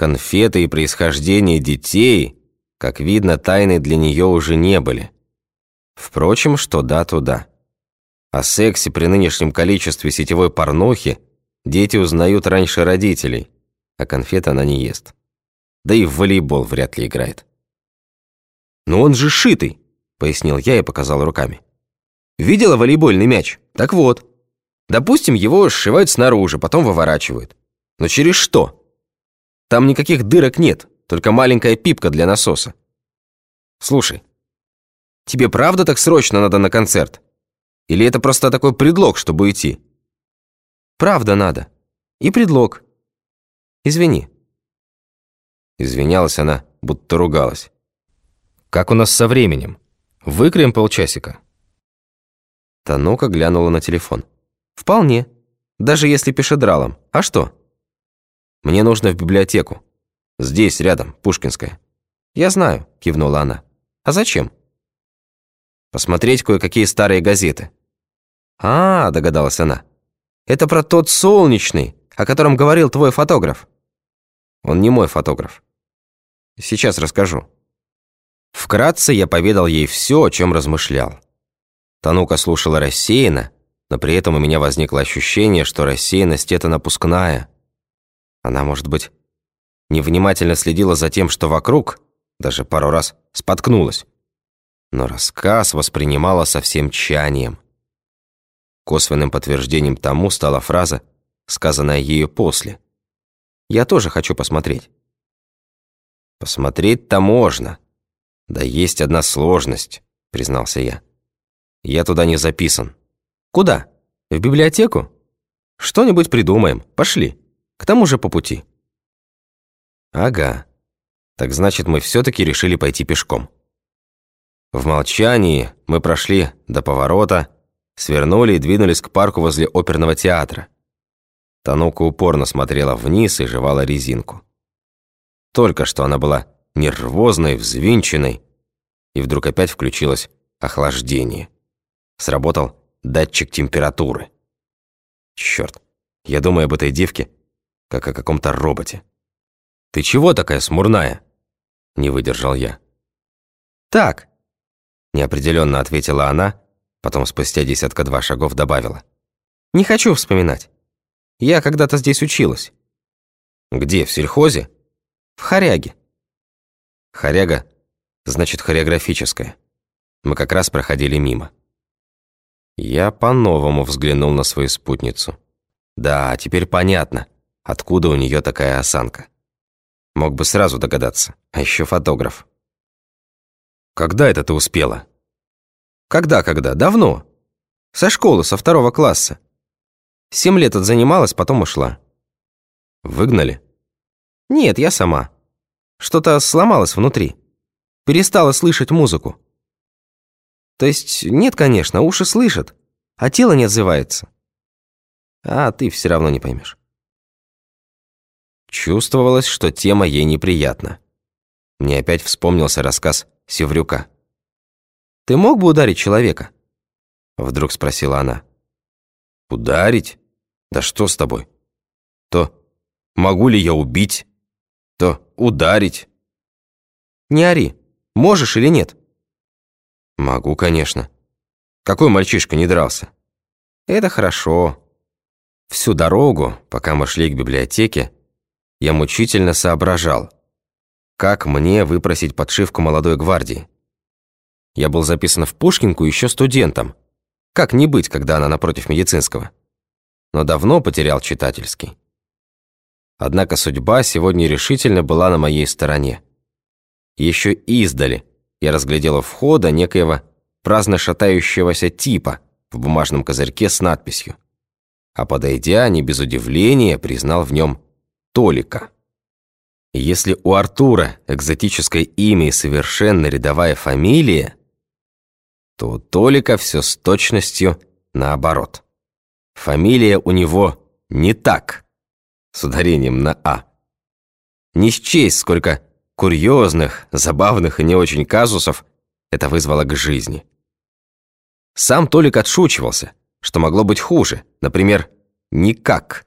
Конфеты и происхождение детей, как видно, тайны для нее уже не были. Впрочем, что да, то да. О сексе при нынешнем количестве сетевой порнухи дети узнают раньше родителей, а конфеты она не ест. Да и в волейбол вряд ли играет. «Но он же шитый», — пояснил я и показал руками. «Видела волейбольный мяч? Так вот. Допустим, его сшивают снаружи, потом выворачивают. Но через что? Там никаких дырок нет, только маленькая пипка для насоса. Слушай, тебе правда так срочно надо на концерт? Или это просто такой предлог, чтобы уйти? Правда надо. И предлог. Извини. Извинялась она, будто ругалась. Как у нас со временем? Выкроем полчасика. Танука глянула на телефон. Вполне. Даже если пешедралом. А что? Мне нужно в библиотеку. Здесь, рядом, Пушкинская. Я знаю, кивнула она. А зачем? Посмотреть кое-какие старые газеты. «А, — догадалась она, — это про тот солнечный, о котором говорил твой фотограф». «Он не мой фотограф. Сейчас расскажу». Вкратце я поведал ей все, о чем размышлял. Танука слушала рассеянно, но при этом у меня возникло ощущение, что рассеянность это напускная. Она, может быть, невнимательно следила за тем, что вокруг, даже пару раз споткнулась. Но рассказ воспринимала со всем тщанием. Косвенным подтверждением тому стала фраза, сказанная ею после. «Я тоже хочу посмотреть». «Посмотреть-то можно. Да есть одна сложность», — признался я. «Я туда не записан». «Куда? В библиотеку? Что-нибудь придумаем. Пошли. К тому же по пути». «Ага. Так значит, мы все-таки решили пойти пешком». В молчании мы прошли до поворота, свернули и двинулись к парку возле оперного театра. Танука упорно смотрела вниз и жевала резинку. Только что она была нервозной, взвинченной, и вдруг опять включилось охлаждение. Сработал датчик температуры. Черт, я думаю об этой девке, как о каком-то роботе. «Ты чего такая смурная?» Не выдержал я. «Так», — неопределенно ответила она, Потом спустя десятка-два шагов добавила. «Не хочу вспоминать. Я когда-то здесь училась». «Где, в сельхозе?» «В Хоряге». «Хоряга, значит, хореографическая. Мы как раз проходили мимо». Я по-новому взглянул на свою спутницу. Да, теперь понятно, откуда у нее такая осанка. Мог бы сразу догадаться, а еще фотограф. «Когда это ты успела?» Когда-когда? Давно. Со школы, со второго класса. Семь лет отзанималась, потом ушла. Выгнали? Нет, я сама. Что-то сломалось внутри. Перестала слышать музыку. То есть, нет, конечно, уши слышат, а тело не отзывается. А ты все равно не поймешь. Чувствовалось, что тема ей неприятна. Мне опять вспомнился рассказ Севрюка. Ты мог бы ударить человека?» Вдруг спросила она. «Ударить? Да что с тобой? То могу ли я убить, то ударить». «Не ори. Можешь или нет?» «Могу, конечно. Какой мальчишка не дрался?» «Это хорошо». Всю дорогу, пока мы шли к библиотеке, я мучительно соображал, как мне выпросить подшивку молодой гвардии. Я был записан в Пушкинку еще студентом. Как не быть, когда она напротив медицинского? Но давно потерял читательский. Однако судьба сегодня решительно была на моей стороне. Еще издали я разглядел у входа некоего праздно шатающегося типа в бумажном козырьке с надписью. А подойдя, не без удивления, признал в нем Толика. если у Артура экзотическое имя и совершенно рядовая фамилия, то у Толика все с точностью наоборот. Фамилия у него не так, с ударением на «а». Не счесть, сколько курьезных, забавных и не очень казусов это вызвало к жизни. Сам Толик отшучивался, что могло быть хуже, например, «никак».